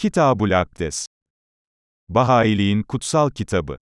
Kitabul Akdes. Bahailiğin kutsal kitabı.